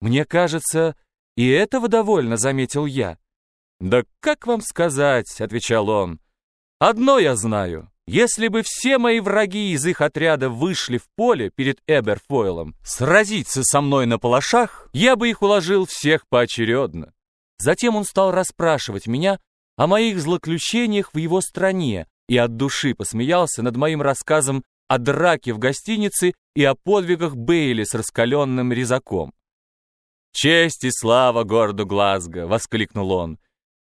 Мне кажется, и этого довольно, заметил я. Да как вам сказать, отвечал он. Одно я знаю. Если бы все мои враги из их отряда вышли в поле перед Эберфойлом сразиться со мной на палашах, я бы их уложил всех поочередно. Затем он стал расспрашивать меня о моих злоключениях в его стране и от души посмеялся над моим рассказом о драке в гостинице и о подвигах Бейли с раскаленным резаком. «Честь и слава городу Глазго!» — воскликнул он.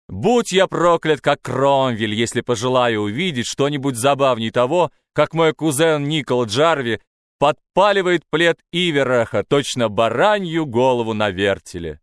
«Будь я проклят, как Кромвель, если пожелаю увидеть что-нибудь забавней того, как мой кузен Никол Джарви подпаливает плед Ивераха, точно баранью голову на вертеле».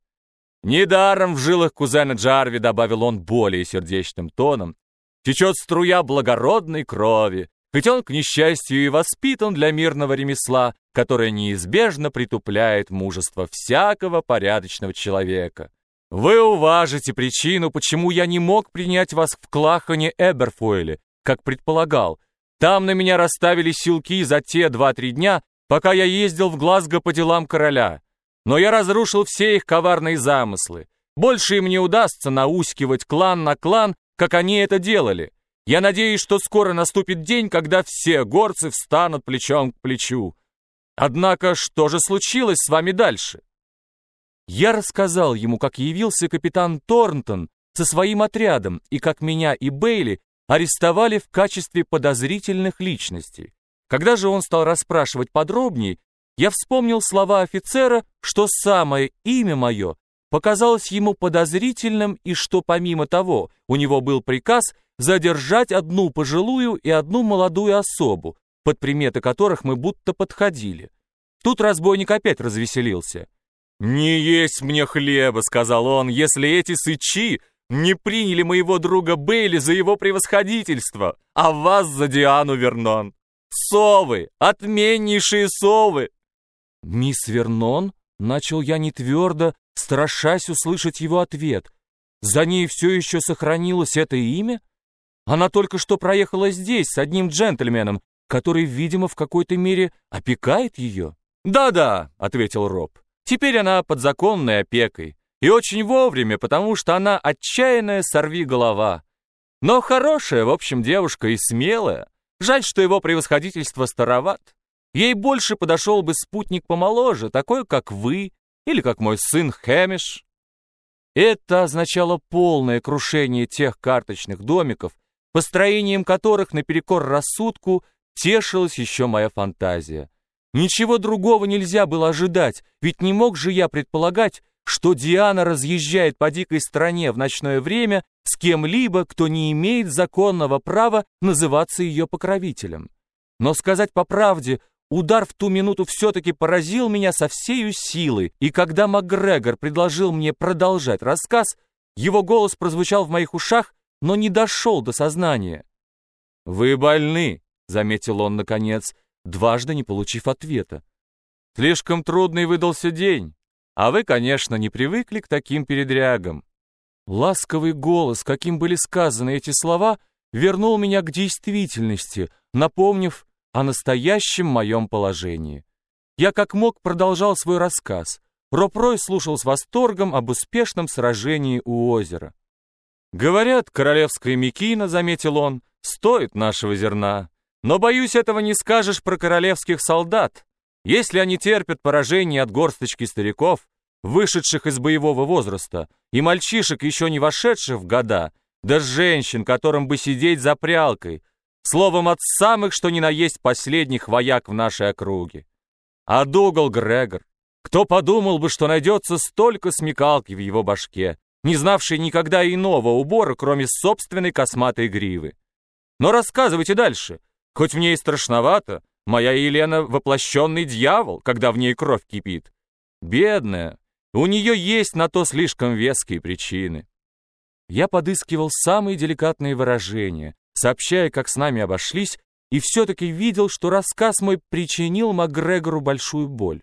Недаром в жилах кузена Джарви, добавил он более сердечным тоном, течет струя благородной крови, ведь он, к несчастью, и воспитан для мирного ремесла, которое неизбежно притупляет мужество всякого порядочного человека. Вы уважите причину, почему я не мог принять вас в Клахане Эберфойле, как предполагал. Там на меня расставили силки за те два-три дня, пока я ездил в Глазго по делам короля. Но я разрушил все их коварные замыслы. Больше им не удастся наускивать клан на клан, как они это делали. Я надеюсь, что скоро наступит день, когда все горцы встанут плечом к плечу. Однако, что же случилось с вами дальше? Я рассказал ему, как явился капитан Торнтон со своим отрядом и как меня и Бейли арестовали в качестве подозрительных личностей. Когда же он стал расспрашивать подробнее, я вспомнил слова офицера, что самое имя мое показалось ему подозрительным и что помимо того у него был приказ задержать одну пожилую и одну молодую особу, под приметы которых мы будто подходили. Тут разбойник опять развеселился. «Не есть мне хлеба», — сказал он, — «если эти сычи не приняли моего друга Бейли за его превосходительство, а вас за Диану Вернон. Совы, отменнейшие совы!» «Мисс Вернон?» — начал я не твердо, страшась услышать его ответ. «За ней все еще сохранилось это имя?» Она только что проехала здесь с одним джентльменом, который, видимо, в какой-то мере опекает ее. «Да-да», — ответил Роб, — «теперь она под законной опекой. И очень вовремя, потому что она отчаянная сорви-голова. Но хорошая, в общем, девушка и смелая. Жаль, что его превосходительство староват. Ей больше подошел бы спутник помоложе, такой, как вы, или как мой сын Хэмиш». Это означало полное крушение тех карточных домиков, построением которых наперекор рассудку тешилась еще моя фантазия. Ничего другого нельзя было ожидать, ведь не мог же я предполагать, что Диана разъезжает по дикой стране в ночное время с кем-либо, кто не имеет законного права называться ее покровителем. Но сказать по правде, удар в ту минуту все-таки поразил меня со всею силой, и когда МакГрегор предложил мне продолжать рассказ, его голос прозвучал в моих ушах, но не дошел до сознания. «Вы больны», — заметил он наконец, дважды не получив ответа. «Слишком трудный выдался день, а вы, конечно, не привыкли к таким передрягам». Ласковый голос, каким были сказаны эти слова, вернул меня к действительности, напомнив о настоящем моем положении. Я как мог продолжал свой рассказ. Ропрой слушал с восторгом об успешном сражении у озера. Говорят, королевская мекина, заметил он, стоит нашего зерна. Но, боюсь, этого не скажешь про королевских солдат. Если они терпят поражение от горсточки стариков, вышедших из боевого возраста, и мальчишек, еще не вошедших в года, да женщин, которым бы сидеть за прялкой, словом, от самых, что ни на есть последних вояк в нашей округе. А Дугал Грегор, кто подумал бы, что найдется столько смекалки в его башке, не знавший никогда иного убора, кроме собственной косматой гривы. Но рассказывайте дальше, хоть мне и страшновато, моя Елена — воплощенный дьявол, когда в ней кровь кипит. Бедная, у нее есть на то слишком веские причины. Я подыскивал самые деликатные выражения, сообщая, как с нами обошлись, и все-таки видел, что рассказ мой причинил Макгрегору большую боль.